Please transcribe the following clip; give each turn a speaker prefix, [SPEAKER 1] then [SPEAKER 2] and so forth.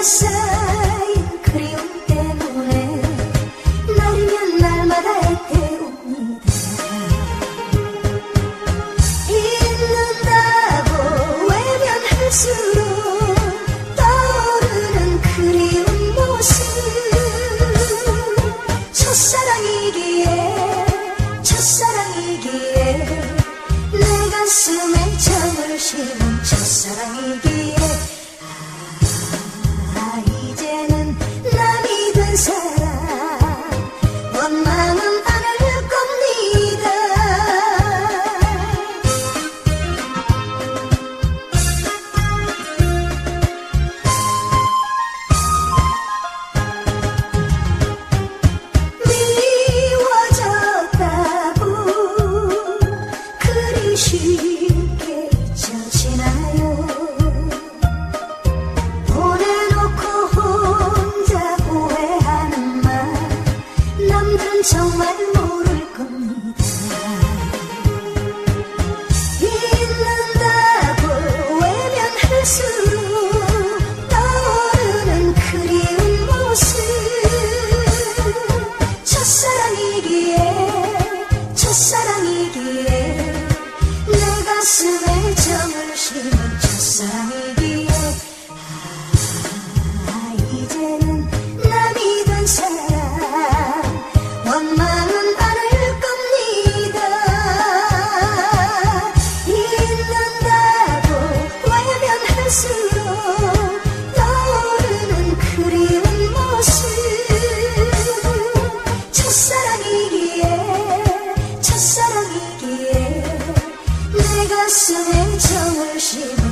[SPEAKER 1] 내 쌓인 그리움 때문에 날이면 날마다 애태웁니다. 잊는다고 외면할수록 떠오르는 그리운 모습. 첫사랑이기에 첫사랑이기에 내 가슴에 잠을 실은 첫사랑이기에 쉽게 젖히나요 보내놓고 혼자 후회하는 말 남들 정말 Listening to worship.